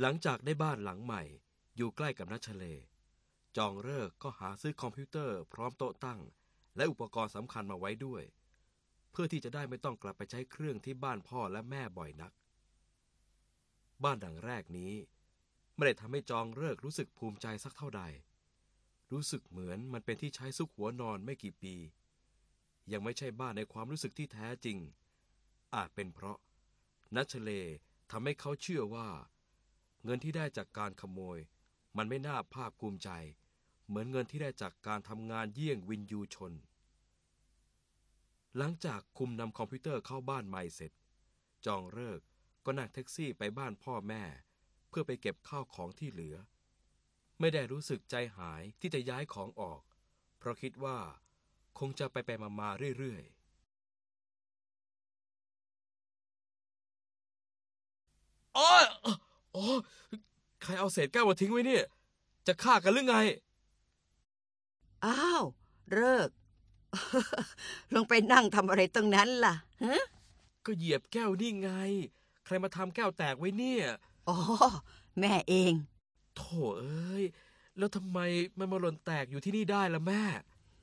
หลังจากได้บ้านหลังใหม่ อยู่ใกล้กับนัชเล จองเลิกก็หาซื้อคอมพิวเตอร์พร้อมโต๊ะตั้ง และอุปกรณ์สำคัญมาไว้ด้วย เพื่อที่จะได้ไม่ต้องกลับไปใช้เครื่องที่บ้านพ่อและแม่บ่อยนัก บ้านหลังแรกนี้ ไม่ได้ทำให้จองเลิกรู้สึกภูมิใจสักเท่าใด รู้สึกเหมือนมันเป็นที่ใช้ซุกหัวนอนไม่กี่ปี ยังไม่ใช่บ้านในความรู้สึกที่แท้จริง อาจเป็นเพราะนัชเลทำให้เขาเชื่อว่า เงินที่ได้จากการขโมย มันไม่น่าภาคภูมิใจ เหมือนเงินที่ได้จากการทำงานเยี่ยงวินยูชน หลังจากคุมนำคอมพิวเตอร์เข้าบ้านใหม่เสร็จ จองเลิกก็นั่งแท็กซี่ไปบ้านพ่อแม่ เพื่อไปเก็บข้าวของที่เหลือ ไม่ได้รู้สึกใจหายที่จะย้ายของออก เพราะคิดว่าคงจะไปไปมามาเรื่อยๆอ๋อ อ๋อใครเอาเศษแก้วมาทิ้งไว้เนี่ย จะฆ่ากันหรือไง อ้าว เลิก ลงไปนั่งทำอะไรตรงนั้นล่ะฮะก็เหยียบแก้วนี่ไง ใครมาทำแก้วแตกไว้เนี่ย อ๋อ แม่เอง โถเอ้ย แล้วทำไมมันมาหล่นแตกอยู่ที่นี่ได้ล่ะแม่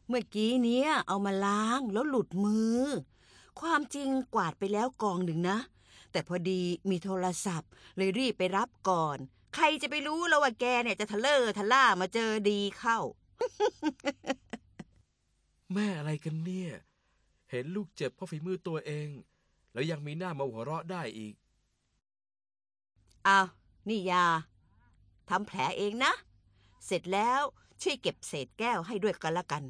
เมื่อกี้เนี้ยเอามาล้างแล้วหลุดมือ ความจริงกวาดไปแล้วกองหนึ่งนะ แต่พอดีมีโทรศัพท์ เลยรีบไปรับก่อน ใครจะไปรู้แล้วว่าแกเนี่ยจะทะเลอทะล่ามาเจอดีเข้า แม่อะไรกันเนี่ย เห็นลูกเจ็บเพราะฝีมือตัวเอง แล้วยังมีหน้ามาหัวเราะได้อีกอ้าวนี่ยาทำแผลเองนะ เสร็จแล้วช่วยเก็บเศษแก้วให้ด้วยกันละกัน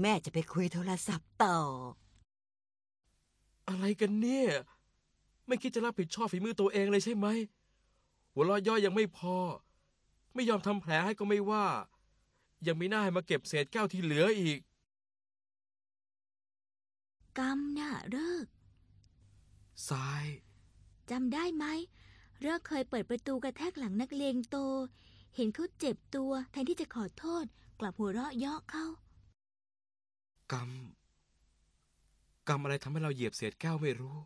แม่จะไปคุยโทรศัพท์ต่อ อะไรกันเนี่ย ไม่คิดจะรับผิดชอบฝีมือตัวเองเลยใช่ไหม หัวเราะย่อยยังไม่พอ ไม่ยอมทำแผลให้ก็ไม่ว่า ยังมีหน้าให้มาเก็บเศษแก้วที่เหลืออีก กรรมน่ะเลิกทราย จำได้ไหมเลิกเคยเปิดประตูกระแทกหลังนักเลงโต เห็นเขาเจ็บตัวแทนที่จะขอโทษ กลับหัวเราะเยาะเขากรรม กรรมอะไรทำให้เราเหยียบเศษแก้วไม่รู้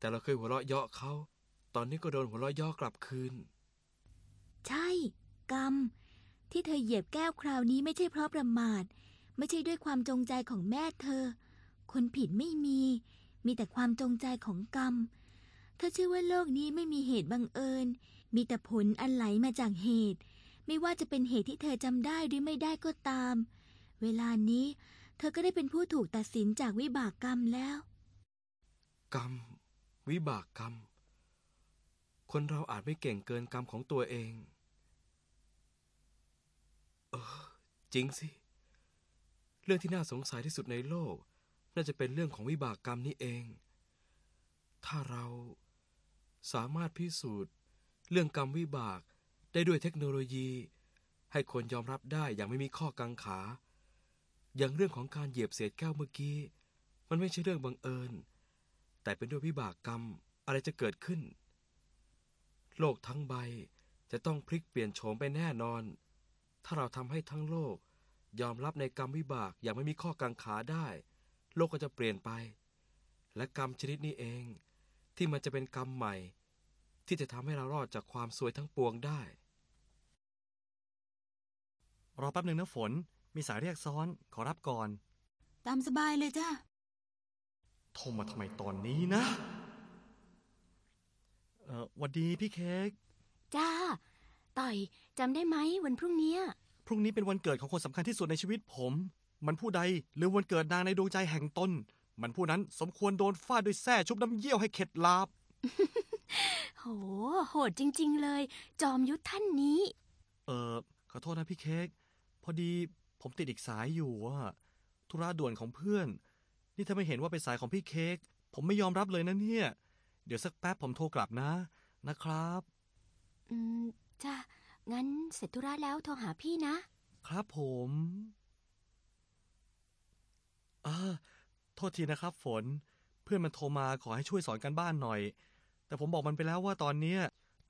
แต่เราเคยหัวเราะเยาะเขา ตอนนี้ก็โดนหัวเราะเยาะกลับคืน ใช่ กรรม ที่เธอเหยียบแก้วคราวนี้ไม่ใช่เพราะประมาท ไม่ใช่ด้วยความจงใจของแม่เธอ คนผิดไม่มี มีแต่ความจงใจของกรรม เธอเชื่อว่าโลกนี้ไม่มีเหตุบังเอิญ มีแต่ผลอันไหลมาจากเหตุ ไม่ว่าจะเป็นเหตุที่เธอจำได้หรือไม่ได้ก็ตาม เวลานี้ เธอก็ได้เป็นผู้ถูกตัดสินจากวิบากกรรมแล้ว กรรม วิบากกรรม คนเราอาจไม่เก่งเกินกรรมของตัวเอง เออ จริงสิ เรื่องที่น่าสงสัยที่สุดในโลก น่าจะเป็นเรื่องของวิบากกรรมนี่เอง ถ้าเราสามารถพิสูจน์ เรื่องกรรมวิบากได้ด้วยเทคโนโลยี ให้คนยอมรับได้อย่างไม่มีข้อกังขา อย่างเรื่องของการเหยียบเศษแก้วเมื่อกี้ มันไม่ใช่เรื่องบังเอิญ แต่เป็นด้วยวิบากกรรมอะไรจะเกิดขึ้น โลกทั้งใบจะต้องพลิกเปลี่ยนโฉมไปแน่นอน ถ้าเราทำให้ทั้งโลก ยอมรับในกรรมวิบากอย่างไม่มีข้อกังขาได้ โลกก็จะเปลี่ยนไป และกรรมชนิดนี้เอง ที่มันจะเป็นกรรมใหม่ ที่จะทำให้เรารอดจากความสวยทั้งปวงได้ รอแป๊บหนึ่งนะฝน มีสายเรียกซ้อนขอรับก่อน ตามสบายเลยจ้า โทรมาทำไมตอนนี้นะ เอ่อหวัดดีพี่เค้ก จ้า ต่อยจำได้ไหมวันพรุ่งเนี้ย พรุ่งนี้เป็นวันเกิดของคนสำคัญที่สุดในชีวิตผม มันผู้ใดหรือวันเกิดนางในดวงใจแห่งตน มันผู้นั้นสมควรโดนฟาดด้วยแส้ชุบน้ำเยี่ยวให้เข็ดลาบ โห โหดจริง ๆ เลย จอมยุทธท่านนี้ เออขอโทษนะพี่เค้ก พอดีผมติดอีกสายอยู่อะธุระด่วนของเพื่อน นี่ถ้าไม่เห็นว่าเป็นสายของพี่เค้กผมไม่ยอมรับเลยนะเนี่ย เดี๋ยวสักแป๊บผมโทรกลับนะนะครับ อืมจ้างั้นเสร็จธุระแล้วโทรหาพี่นะ ครับผมอ่าโทษทีนะครับ ฝน เพื่อนมันโทรมาขอให้ช่วยสอนการบ้านหน่อย แต่ผมบอกมันไปแล้วว่าตอนเนี้ย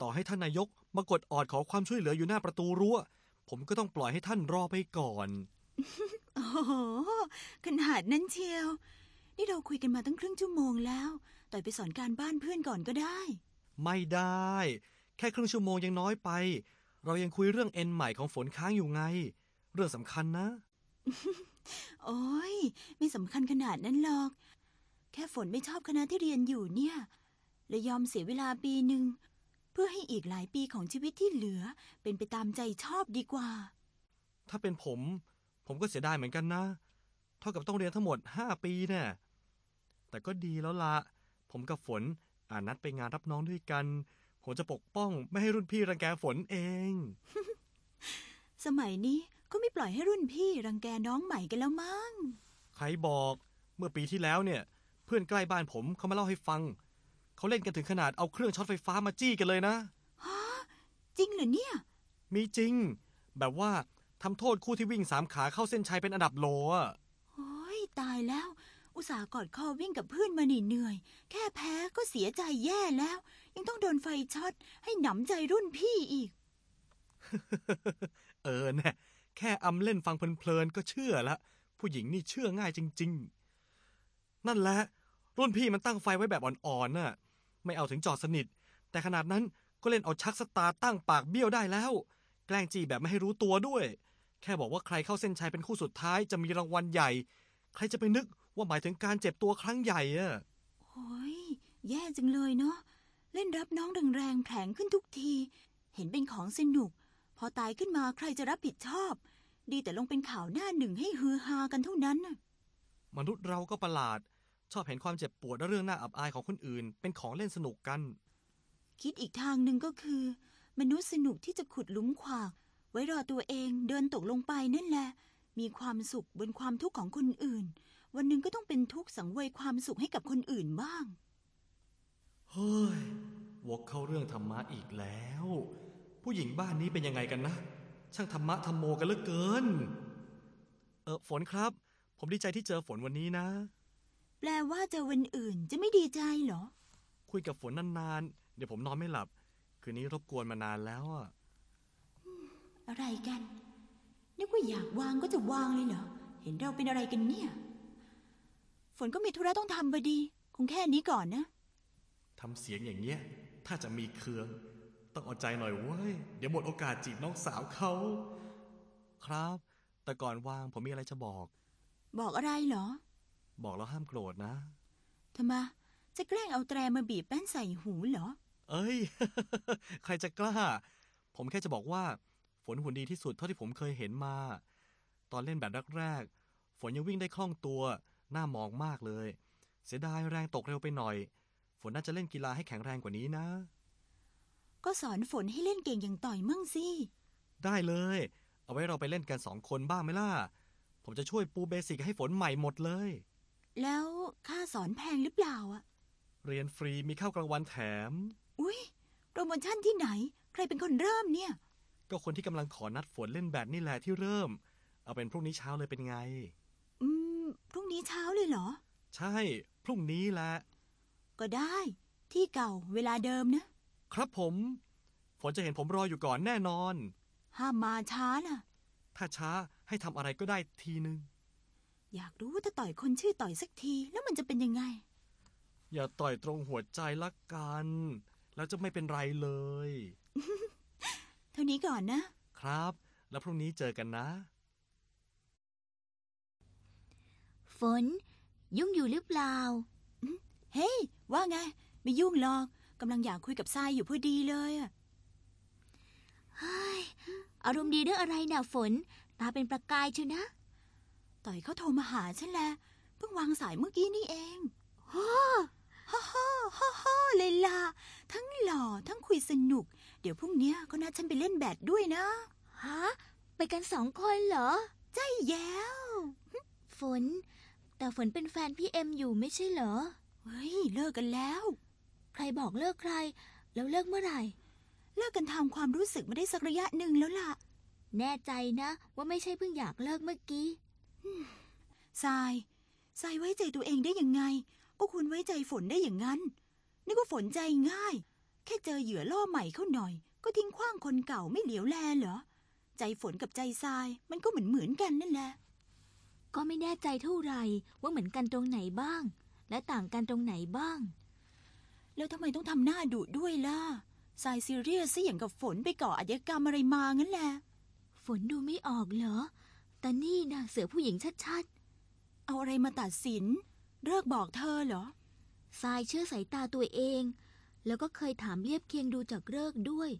ต่อให้ท่านนายกมากดออดขอความช่วยเหลืออยู่หน้าประตูรั้ว ผมก็ต้องปล่อยให้ท่านรอไปก่อน โอ้โห ขนาดนั้นเชียว นี่เราคุยกันมาตั้งครึ่งชั่วโมงแล้ว ต่อยไปสอนการบ้านเพื่อนก่อนก็ได้ ไม่ได้ แค่ครึ่งชั่วโมงยังน้อยไป เรายังคุยเรื่องเอ็นใหม่ของฝนค้างอยู่ไง เรื่องสำคัญนะ โอ้ยไม่สำคัญขนาดนั้นหรอก แค่ฝนไม่ชอบคณะที่เรียนอยู่เนี่ยเลยยอมเสียเวลาปีหนึ่งเพื่อให้อีกหลายปีของชีวิตที่เหลือ เป็นไปตามใจชอบดีกว่า ถ้าเป็นผม ผมก็เสียดายเหมือนกันนะ เท่ากับต้องเรียนทั้งหมด 5 ปีแน่ แต่ก็ดีแล้วละ ผมกับฝนอ่านนัดไปงานรับน้องด้วยกัน ผมจะปกป้องไม่ให้รุ่นพี่รังแกฝนเอง สมัยนี้ก็ไม่ปล่อยให้รุ่นพี่รังแกน้องใหม่กันแล้วมั้ง ใครบอกเมื่อปีที่แล้วเนี่ย เพื่อนใกล้บ้านผมเขามาเล่าให้ฟัง เขาเล่นกันถึงขนาดเอาเครื่องช็อตไฟฟ้ามาจี้กันเลยนะจริงเหรอเนี่ย มีจริง แบบว่าทำโทษคู่ที่วิ่งสามขาเข้าเส้นชัยเป็นอันดับโหล่อะโอ้ยตายแล้ว อุตส่าห์กอดคอวิ่งกับเพื่อนมาหนีเหนื่อย แค่แพ้ก็เสียใจแย่แล้ว ยังต้องโดนไฟช็อตให้หนำใจรุ่นพี่อีก เออแน่แค่อำเล่นฟังเพลินๆก็เชื่อละ ผู้หญิงนี่เชื่อง่ายจริง ๆ นั่นแหละ รุ่นพี่มันตั้งไฟไว้แบบอ่อนๆน่ะ ไม่เอาถึงจอดสนิท แต่ขนาดนั้นก็เล่นเอาชักสตาร์ตั้งปากเบี้ยวได้แล้ว แกล้งจีแบบไม่ให้รู้ตัวด้วย แค่บอกว่าใครเข้าเส้นชัยเป็นคู่สุดท้ายจะมีรางวัลใหญ่ ใครจะไปนึก ว่าหมายถึงการเจ็บตัวครั้งใหญ่อะโอ้ยแย่จังเลยเนาะเล่นรับน้องแรงๆแผลงขึ้นทุกที เห็นเป็นของสนุก พอตายขึ้นมาใครจะรับผิดชอบ ดีแต่ลงเป็นข่าวหน้าหนึ่งให้ฮือฮากันเท่านั้นน่ะมนุษย์เราก็ประหลาด ชอบเห็นความเจ็บปวดและเรื่องน่าอับอายของคนอื่น เป็นของเล่นสนุกกัน คิดอีกทางหนึ่งก็คือ มนุษย์สนุกที่จะขุดหลุมขวากไว้รอตัวเองเดินตกลงไปนั่นแหละ มีความสุขบนความทุกข์ของคนอื่น วันหนึ่งก็ต้องเป็นทุกข์สังเวยความสุขให้กับคนอื่นบ้าง เฮ้ยวกเข้าเรื่องธรรมะอีกแล้ว ผู้หญิงบ้านนี้เป็นยังไงกันนะ ช่างธรรมะธรรมโมกันเหลือเกิน เออฝนครับ ผมดีใจที่เจอฝนวันนี้นะ แปลว่าเจอวันอื่นจะไม่ดีใจเหรอ คุยกับฝนนานๆ เดี๋ยวผมนอนไม่หลับ คืนนี้รบกวนมานานแล้วอะอะไรกันนึกว่าอยากวางก็จะวางเลยเหรอ เห็นเราเป็นอะไรกันเนี่ย ฝนก็มีธุระต้องทำพอดี คงแค่นี้ก่อนนะ ทำเสียงอย่างเงี้ย ถ้าจะมีเคือง ต้องเอาใจหน่อยเว้ย เดี๋ยวหมดโอกาสจีบน้องสาวเขา ครับ แต่ก่อนวางผมมีอะไรจะบอก บอกอะไรเหรอ บอกแล้วห้ามโกรธนะทำไมจะแกล้งเอาแตรมาบีบแป้นใส่หูเหรอ เอ้ย ใครจะกล้า ผมแค่จะบอกว่า ฝนหุ่นดีที่สุดเท่าที่ผมเคยเห็นมา ตอนเล่นแบบแรกๆ ฝนยังวิ่งได้คล่องตัวห น้ามองมากเลย เสียดายแรงตกเร็วไปหน่อย ฝนน่าจะเล่นกีฬาให้แข็งแรงกว่านี้นะ ก็สอนฝนให้เล่นเก่งอย่างต่อยมั่งสิ ได้เลย เอาไว้เราไปเล่นกันสองคนบ้างไหมล่ะ ผมจะช่วยปูเบสิกให้ฝนใหม่หมดเลย แล้วค่าสอนแพงหรือเปล่าอะเรียนฟรีมีข้าวกลางวันแถม อุ๊ยโปรโมชั่นที่ไหน ใครเป็นคนเริ่มเนี่ย ก็คนที่กำลังขอนัดฝนเล่นแบบนี่แหละที่เริ่ม เอาเป็นพรุ่งนี้เช้าเลยเป็นไงอืม พรุ่งนี้เช้าเลยเหรอ ใช่ พรุ่งนี้แหละ ก็ได้ ที่เก่าเวลาเดิมนะ ครับผม ฝนจะเห็นผมรออยู่ก่อนแน่นอน ห้ามมาช้าล่ะ ถ้าช้าให้ทำอะไรก็ได้ทีนึง อยากรู้ว่าถ้าต่อยคนชื่อต่อยสักทีแล้วมันจะเป็นยังไง อย่าต่อยตรงหัวใจละกัน แล้วจะไม่เป็นไรเลย เท่านี้ก่อนนะ ครับ แล้วพรุ่งนี้เจอกันนะ ฝน ยุ่งอยู่หรือเปล่า เฮ้ย ว่าไง ไม่ยุ่งหรอกกำลังอยากคุยกับทรายอยู่พอดีเลยอะเฮ้ยอารมณ์ดีเรื่องอะไรน่ะฝน ตาเป็นประกายเชียวนะ ต่อยเขาโทรมาหาฉันแหละเพิ่งวางสายเมื่อกี้นี่เองฮ่าฮ่าฮ่าฮ่าฮ่าเลยล่ะทั้งหล่อทั้งคุยสนุก เดี๋ยวพรุ่งเนี้ยเขานัดฉันไปเล่นแบดด้วยนะฮะไปกันสองคนเหรอ ใช่แล้ว ฝน แต่ฝนเป็นแฟนพี่เอ็มอยู่ไม่ใช่เหรอ เฮ้ย เลิกกันแล้ว ใครบอกเลิกใคร แล้วเลิกเมื่อไหร่ เลิกกันทางความรู้สึกมาได้สักระยะหนึ่งแล้วล่ะ แน่ใจนะ ว่าไม่ใช่เพิ่งอยากเลิกเมื่อกี้ทรายทรายไว้ใจตัวเองได้ยังไง ก็คุณไว้ใจฝนได้อย่างนั้น นี่ก็ฝนใจง่าย แค่เจอเหยื่อล่อใหม่เข้าหน่อย ก็ทิ้งขว้างคนเก่าไม่เหลียวแลเหรอ ใจฝนกับใจทรายมันก็เหมือนเหมือนๆกันนั่นแหละ ก็ไม่แน่ใจเท่าไหร่ว่าเหมือนกันตรงไหนบ้าง และต่างกันตรงไหนบ้าง แล้วทำไมต้องทำหน้าดุด้วยล่ะทรายซีเรียสซะอย่างกับฝนไปก่ออาชญากรรมอะไรมางั้นแหละ ฝนดูไม่ออกเหรอ แต่นี่นะเสือผู้หญิงชัดเอาอะไรมาตัดสิน เลิกบอกเธอเหรอๆทรายเชื่อสายตาตัวเอง แล้วก็เคยถามเรียบเคียงดูจากเลิกด้วย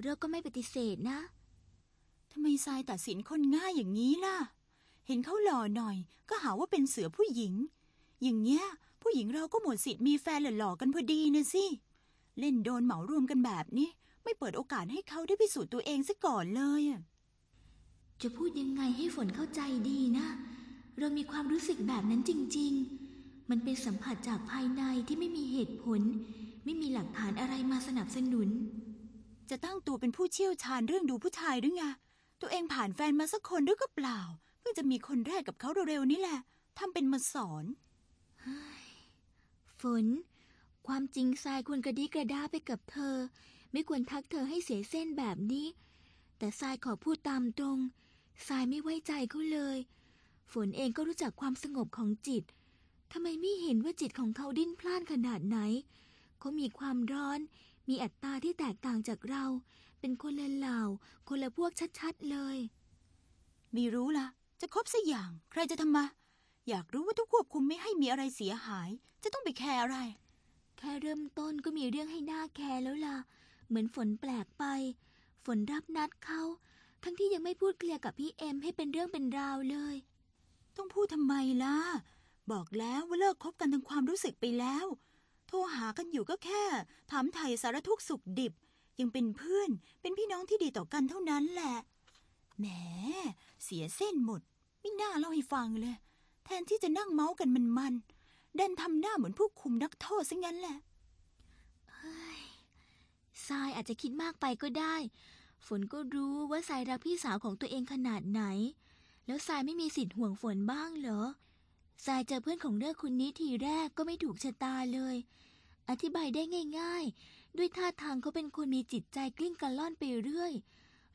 เลิกก็ไม่ปฏิเสธนะทำไมทรายตัดสินคนง่ายอย่างนี้ล่ะ เห็นเขาหล่อหน่อย ก็หาว่าเป็นเสือผู้หญิง อย่างเงี้ย ผู้หญิงเราก็หมดสิทธิ์มีแฟนหล่อๆกันพอดีนะสิ เล่นโดนเหมารวมกันแบบนี้ ไม่เปิดโอกาสให้เขาได้พิสูจน์ตัวเองซะก่อนเลยอะจะพูดยังไงให้ฝนเข้าใจดีนะ เรามีความรู้สึกแบบนั้นจริง ๆ มันเป็นสัมผัสจากภายในที่ไม่มีเหตุผล ไม่มีหลักฐานอะไรมาสนับสนุน จะตั้งตัวเป็นผู้เชี่ยวชาญเรื่องดูผู้ชายหรือไงตัวเองผ่านแฟนมาสักคนหรือก็เปล่า เพิ่งจะมีคนแรกกับเขาเร็วๆนี่แหละทำเป็นมาสอนฝน ความจริงทรายควรกระดิกระดาไปกับเธอ ไม่ควรทักเธอให้เสียเส้นแบบนี้ แต่ทรายขอพูดตามตรงทรายไม่ไว้ใจเขาเลย ฝนเองก็รู้จักความสงบของจิตทำไมไม่เห็นว่าจิตของเขาดิ้นพล่านขนาดไหน เขามีความร้อน มีอัตราที่แตกต่างจากเรา เป็นคนละเหล่า คนละพวกชัดๆเลย ไม่รู้ละ จะคบสักอย่าง ใครจะทำมา อยากรู้ว่าทุกควบคุมไม่ให้มีอะไรเสียหาย จะต้องไปแคร์อะไร แค่เริ่มต้นก็มีเรื่องให้หน้าแคร์แล้วล่ะ เหมือนฝนแปลกไป ฝนรับนัดเขาทั้งที่ยังไม่พูดเคลียร์กับพี่เอ็มให้เป็นเรื่องเป็นราวเลย ต้องพูดทำไมล่ะ บอกแล้วว่าเลิกคบกันทางความรู้สึกไปแล้ว โทรหากันอยู่ก็แค่ถามไถ่สารทุกข์สุขดิบ ยังเป็นเพื่อน เป็นพี่น้องที่ดีต่อกันเท่านั้นแหละ แหม เสียเส้นหมด ไม่น่าเล่าให้ฟังเลย แทนที่จะนั่งเมาส์กันมันๆดันทำหน้าเหมือนผู้คุมนักโทษซะงั้นแหละทรายอาจจะคิดมากไปก็ได้ ฝนก็รู้ว่าทรายรักพี่สาวของตัวเองขนาดไหน แล้วทรายไม่มีสิทธิ์ห่วงฝนบ้างเหรอทรายเจอเพื่อนของเลิกคนนี้ทีแรกก็ไม่ถูกชะตาเลย อธิบายได้ง่าย ๆ ด้วยท่าทางเขาเป็นคนมีจิตใจกลิ้งกระล่อนไปเรื่อย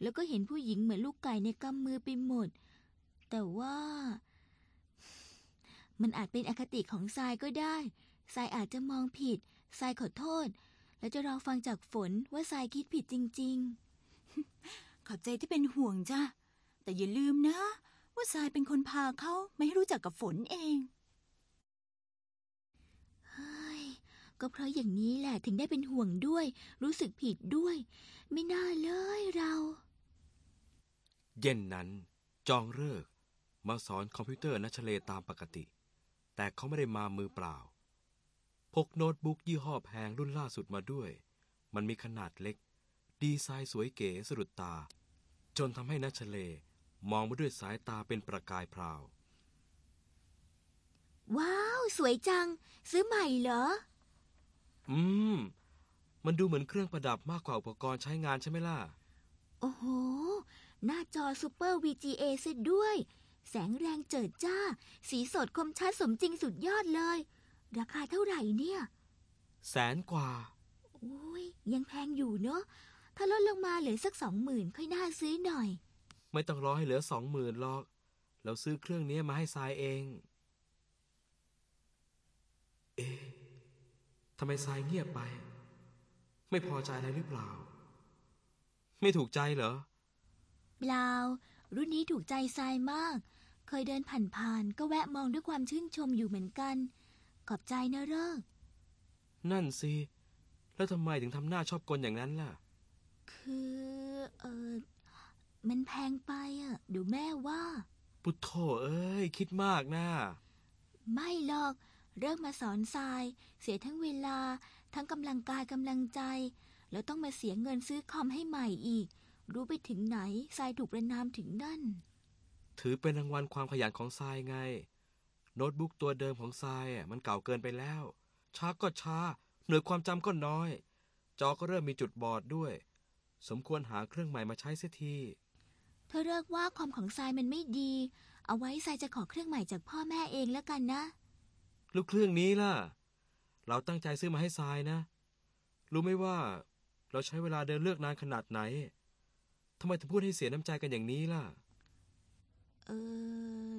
แล้วก็เห็นผู้หญิงเหมือนลูกไก่ในกำมือไปหมด แต่ว่า มันอาจเป็นอคติของทรายก็ได้ทรายอาจจะมองผิดทรายขอโทษ และจะรอฟังจากฝนว่าทรายคิดผิดจริงขอบใจที่เป็นห่วงจ้ะแต่อย่าลืมนะ ว่าทรายเป็นคนพาเขาไม่ให้รู้จักกับฝนเองๆเฮ้ยก็เพราะอย่างนี้แหละถึงได้เป็นห่วงด้วย รู้สึกผิดด้วย ไม่น่าเลยเรา เย็นนั้นจองเลิกษ์ มาสอนคอมพิวเตอร์นัชเลตามปกติ แต่เขาไม่ได้มามือเปล่า พกโน้ตบุ๊กยี่ห้อแพงรุ่นล่าสุดมาด้วย มันมีขนาดเล็ก ดีไซน์สวยเก๋สะดุดตา จนทำให้นัชเลมองมาด้วยสายตาเป็นประกายพราว ว้าว สวยจัง ซื้อใหม่เหรอ อืม มันดูเหมือนเครื่องประดับมากกว่าอุปกรณ์ใช้งานใช่ไหมล่ะ โอ้โห หน้าจอซูเปอร์ VGA ซะด้วย แสงแรงเจิดจ้า สีสดคมชัดสมจริงสุดยอดเลย ราคาเท่าไหร่เนี่ย แสนกว่า โอ้ย ยังแพงอยู่เนอะ ถ้าลดลงมาเหลือสักสองหมื่นค่อยน่าซื้อหน่อย ไม่ต้องรอให้เหลือสองหมื่นหรอก เราซื้อเครื่องนี้มาให้ทรายเอง เอ๊ะทำไมทรายเงียบไป ไม่พอใจอะไรหรือเปล่า ไม่ถูกใจเหรอ เปล่า รุ่นนี้ถูกใจทรายมาก เคยเดินผ่านๆก็แวะมองด้วยความชื่นชมอยู่เหมือนกัน ขอบใจนะเลิก นั่นสิ แล้วทำไมถึงทำหน้าชอบกลอย่างนั้นล่ะ คือ เออมันแพงไปอะเดี๋ยวแม่ว่า ปุถโถเอ้ย คิดมากนะ ไม่หรอก เริ่มมาสอนทราย เสียทั้งเวลา ทั้งกำลังกายกำลังใจ แล้วต้องมาเสียเงินซื้อคอมให้ใหม่อีก รู้ไปถึงไหนทรายถูกประนามถึงนั่น ถือเป็นรางวัลความขยันของทรายไง โน้ตบุ๊กตัวเดิมของทรายอะมันเก่าเกินไปแล้ว ช้าก็ช้า หน่วยความจำก็น้อย จอก็เริ่มมีจุดบอดด้วย สมควรหาเครื่องใหม่มาใช้เสียทีเธอเลิกว่าคอมของทรายมันไม่ดี เอาไว้ทรายจะขอเครื่องใหม่จากพ่อแม่เองแล้วกันนะ ลูกเครื่องนี้ล่ะ เราตั้งใจซื้อมาให้ทรายนะ รู้ไหมว่า เราใช้เวลาเดินเลือกนานขนาดไหนทำไมถึงพูดให้เสียน้ำใจกันอย่างนี้ล่ะ เออ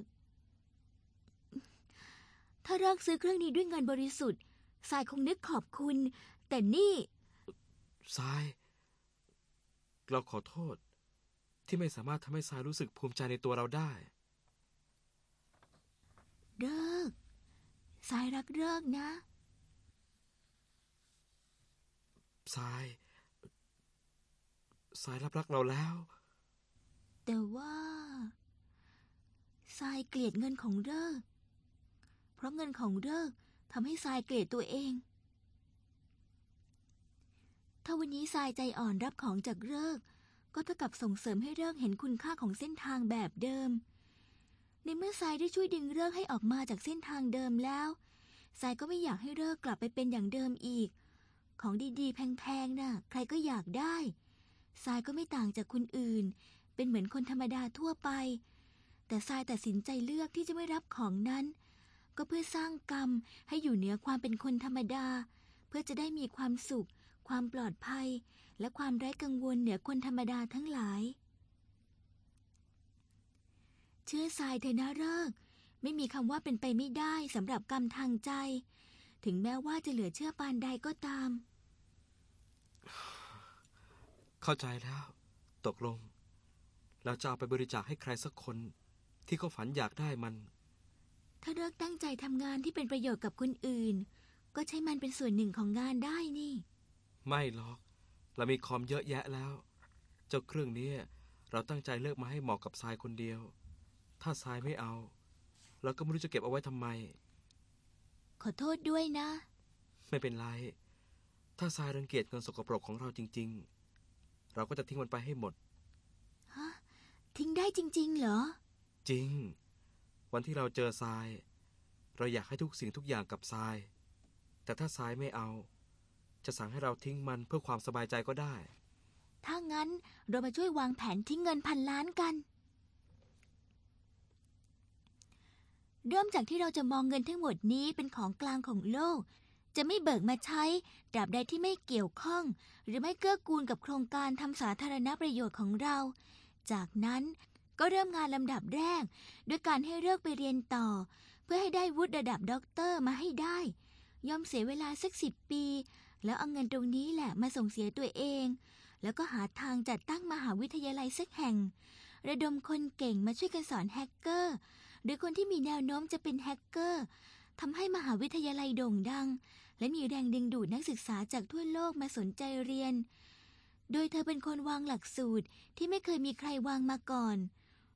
ถ้าเลิกซื้อเครื่องนี้ด้วยเงินบริสุทธิ์ทรายคงนึกขอบคุณ แต่นี่ทราย เราขอโทษ ที่ไม่สามารถทำให้ทรายรู้สึกภูมิใจในตัวเราได้ เลิกทรายรักเลิกนะทรายทรายรับรักเราแล้ว แต่ว่า ทรายเกลียดเงินของเลิกเพราะเงินของเลิกทำให้ทรายเกลียดตัวเอง ถ้าวันนี้ทรายใจอ่อนรับของจากเลิกก็เท่ากับส่งเสริมให้เลิกเห็นคุณค่าของเส้นทางแบบเดิม ในเมื่อทรายได้ช่วยดึงเลิกให้ออกมาจากเส้นทางเดิมแล้วทรายก็ไม่อยากให้เลิกกลับไปเป็นอย่างเดิมอีก ของดีๆ แพงๆน่ะ ใครก็อยากได้ทรายก็ไม่ต่างจากคนอื่น เป็นเหมือนคนธรรมดาทั่วไป แต่ทรายตัดสินใจเลือกที่จะไม่รับของนั้น ก็เพื่อสร้างกรรมให้อยู่เหนือความเป็นคนธรรมดา เพื่อจะได้มีความสุข ความปลอดภัย และความไร้กังวลเหนือคนธรรมดาทั้งหลาย เชื่อทรายเถอนะเลิกไม่มีคำว่าเป็นไปไม่ได้สำหรับกรรมทางใจ ถึงแม้ว่าจะเหลือเชื่อปานใดก็ตาม เข้าใจแล้ว ตกลง เราจะเอาไปบริจาคให้ใครสักคน ที่เขาฝันอยากได้มัน ถ้าเลิกตั้งใจทำงานที่เป็นประโยชน์กับคนอื่น ก็ใช้มันเป็นส่วนหนึ่งของงานได้นี่ ไม่หรอก เรามีคอมเยอะแยะแล้ว เจ้าเครื่องนี้เราตั้งใจเลือกมาให้เหมาะกับทรายคนเดียว ถ้าทรายไม่เอาเราก็ไม่รู้จะเก็บเอาไว้ทำไม ขอโทษด้วยนะ ไม่เป็นไร ถ้าทรายรังเกียจเงินสกปรกของเราจริง ๆ เราก็จะทิ้งมันไปให้หมด ฮะ ทิ้งได้จริง ๆ เหรอ จริง วันที่เราเจอทราย เราอยากให้ทุกสิ่งทุกอย่างกับทราย แต่ถ้าทรายไม่เอา จะสั่งให้เราทิ้งมันเพื่อความสบายใจก็ได้ ถ้างั้นเรามาช่วยวางแผนทิ้งเงินพันล้านกัน เริ่มจากที่เราจะมองเงินทั้งหมดนี้เป็นของกลางของโลก จะไม่เบิกมาใช้ตราบใดที่ไม่เกี่ยวข้อง หรือไม่เกื้อกูลกับโครงการทำสาธารณประโยชน์ของเรา จากนั้น ก็เริ่มงานลำดับแรก ด้วยการให้เลือกไปเรียนต่อ เพื่อให้ได้วุฒิระดับด็อกเตอร์มาให้ได้ ยอมเสียเวลาสักสิบปี แล้วเอาเงินตรงนี้แหละมาส่งเสียตัวเอง แล้วก็หาทางจัดตั้งมหาวิทยาลัยสักแห่ง ระดมคนเก่งมาช่วยกันสอนแฮกเกอร์ หรือคนที่มีแนวโน้มจะเป็นแฮกเกอร์ทำให้มหาวิทยาลัยโด่งดัง และมีแรงดึงดูดนักศึกษาจากทั่วโลกมาสนใจเรียน โดยเธอเป็นคนวางหลักสูตรที่ไม่เคยมีใครวางมาก่อน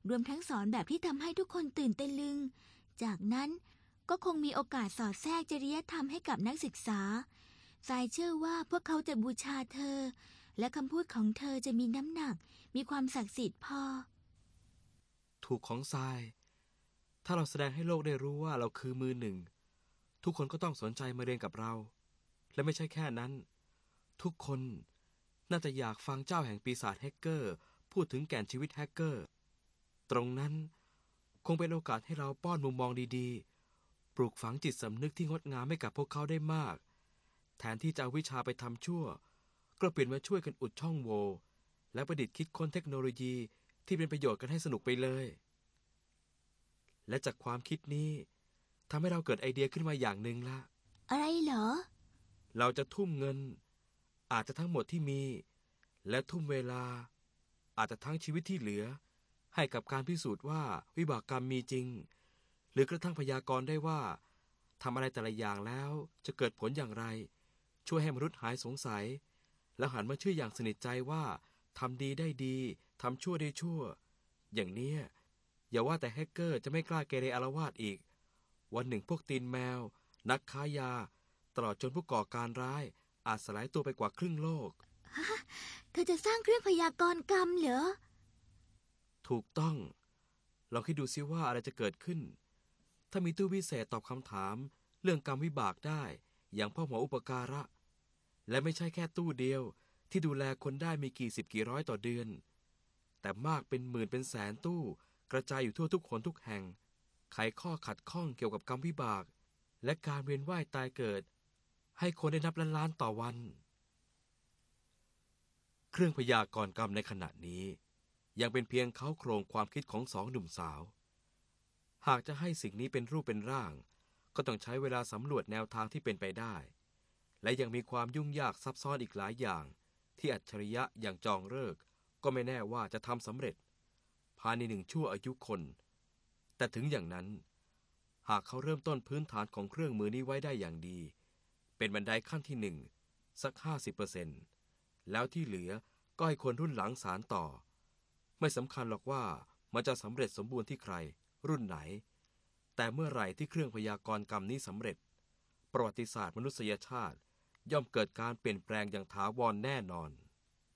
รวมทั้งสอนแบบที่ทำให้ทุกคนตื่นตะลึง จากนั้นก็คงมีโอกาสสอดแทรกจริยธรรมให้กับนักศึกษาสายเชื่อว่าพวกเขาจะบูชาเธอ และคำพูดของเธอจะมีน้ำหนัก มีความศักดิ์สิทธิ์พอ ถูกของทราย ถ้าเราแสดงให้โลกได้รู้ว่าเราคือมือหนึ่ง ทุกคนก็ต้องสนใจมาเรียนกับเรา และไม่ใช่แค่นั้น ทุกคนน่าจะอยากฟังเจ้าแห่งปีศาจแฮกเกอร์ พูดถึงแก่นชีวิตแฮกเกอร์ ตรงนั้นคงเป็นโอกาสให้เราป้อนมุมมองดีๆ ปลูกฝังจิตสำนึกที่งดงามให้กับพวกเขาได้มาก แทนที่จะเอาวิชาไปทำชั่ว ก็เปลี่ยนมาช่วยกันอุดช่องโหว่และประดิษฐ์คิดค้นเทคโนโลยีที่เป็นประโยชน์กันให้สนุกไปเลย และจากความคิดนี้ทำให้เราเกิดไอเดียขึ้นมาอย่างหนึ่งละ อะไรเหรอ เราจะทุ่มเงิน อาจจะทั้งหมดที่มี และทุ่มเวลา อาจจะทั้งชีวิตที่เหลือ ให้กับการพิสูจน์ว่าวิบากกรรมมีจริง หรือกระทั่งพยากรณ์ได้ว่าทำอะไรแต่ละอย่างแล้วจะเกิดผลอย่างไร ช่วยให้มนุษย์หายสงสัย แล้วหันมาเชื่ออย่างสนิทใจว่าทำดีได้ดีทำชั่วได้ชั่ว อย่างเนี้ยอย่าว่าแต่แฮกเกอร์จะไม่กล้าเกเรอารวาสอีก วันหนึ่งพวกตีนแมว นักค้ายา ตลอดจนผู้ก่อการร้าย อาจสลายตัวไปกว่าครึ่งโลกเธอจะสร้างเครื่องพยากรณ์กรรมเหรอ ถูกต้อง ลองคิดดูซิว่าอะไรจะเกิดขึ้น ถ้ามีตู้วิเศษตอบคำถาม เรื่องกรรมวิบากได้ อย่างพ่อหมออุปการะ และไม่ใช่แค่ตู้เดียว ที่ดูแลคนได้มีกี่สิบกี่ร้อยต่อเดือน แต่มากเป็นหมื่นเป็นแสนตู้ กระจายอยู่ทั่วทุกคนทุกแห่ง ไขข้อขัดข้องเกี่ยวกับกรรมวิบาก และการเวียนว่ายตายเกิด ให้คนได้นับล้านล้านๆต่อวัน เครื่องพยากรณ์กรรมในขณะนี้ ยังเป็นเพียงเขาโครงความคิดของสองหนุ่มสาว หากจะให้สิ่งนี้เป็นรูปเป็นร่าง ก็ต้องใช้เวลาสำรวจแนวทางที่เป็นไปได้ และยังมีความยุ่งยากซับซ้อนอีกหลายอย่าง ที่อัจฉริยะอย่างจองเลิก ก็ไม่แน่ว่าจะทำสำเร็จ ภายในหนึ่งชั่วอายุคน แต่ถึงอย่างนั้น หากเขาเริ่มต้นพื้นฐานของเครื่องมือนี้ไว้ได้อย่างดี เป็นบันไดขั้นที่หนึ่งสักห้าสิบเปอร์เซ็นแล้วที่เหลือก็ให้คนรุ่นหลังสารต่อ ไม่สำคัญหรอกว่ามันจะสำเร็จสมบูรณ์ที่ใคร รุ่นไหน แต่เมื่อไหร่ที่เครื่องพยากรณ์กรรมนี้สำเร็จ ประวัติศาสตร์มนุษยชาติ ย่อมเกิดการเปลี่ยนแปลงอย่างถาวรแน่นอน